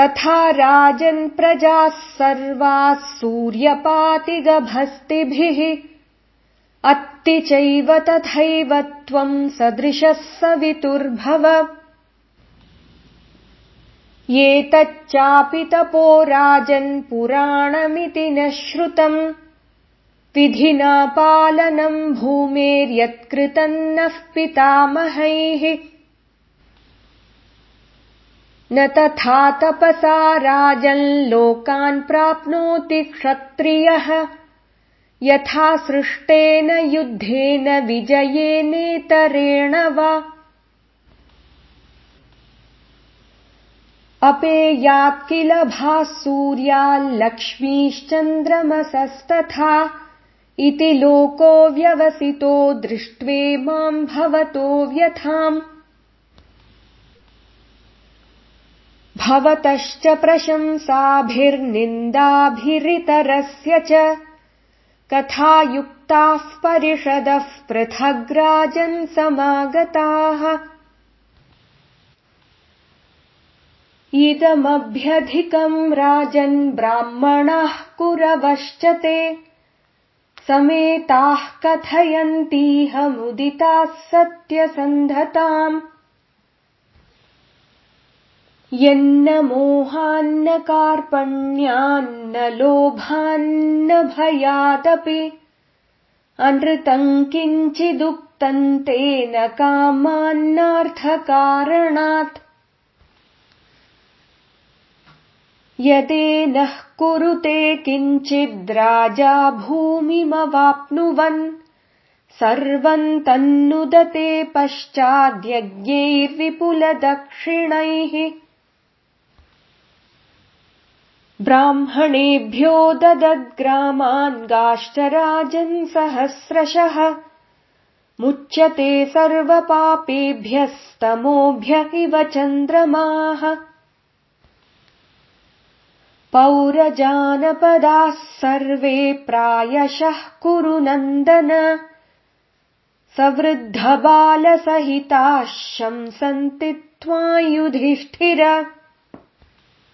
तथा प्रजाः सर्वाः सूर्यपातिगभस्तिभिः। अत्ति चैव तथैव त्वम् सदृशः सवितुर्भव। एतच्चापि तपो पुराणमिति न श्रुतम्। विधिना पालनम् भूमेर्यत्कृतम् नः पितामहैः न तथा तपसा राजन् लोकान् प्राप्नोति क्षत्रियः। यथा सृष्टेन युद्धेन विजयेनेतरेण वा। अपेयात् किल भासूर्याल्लक्ष्मीश्चन्द्रमसस्तथा इति लोको व्यवसितो दृष्ट्वे माम् भवतो व्यथाम् भवतश्च प्रशंसाभिर्निन्दाभिरितरस्य च। कथायुक्ताः परिषदः पृथग्राजन् समागताः। इदमभ्यधिकम् राजन् ब्राह्मणाः कुरवश्च ते। समेताः कथयन्तीह मुदिताः सत्यसन्धताम् यन्न मोहान्न कार्पण्यान्न लोभान्न भयादपि अनृतम् किञ्चिदुक्तम् तेन कामान्नार्थकारणात् यदेनः कुरुते किञ्चिद्राजा भूमिमवाप्नुवन् सर्वम् तन्नुदते पश्चाद्यज्ञैर्विपुलदक्षिणैः ब्राह्मणेभ्यो ददद्ग्रामान् गाश्च राजन् सहस्रशः। मुच्यते सर्वपापेभ्यस्तमोभ्य इव चन्द्रमाः। पौरजानपदाः सर्वे प्रायशः कुरु नन्दन। सवृद्धबालसहिताः शंसन्ति त्वा युधिष्ठिर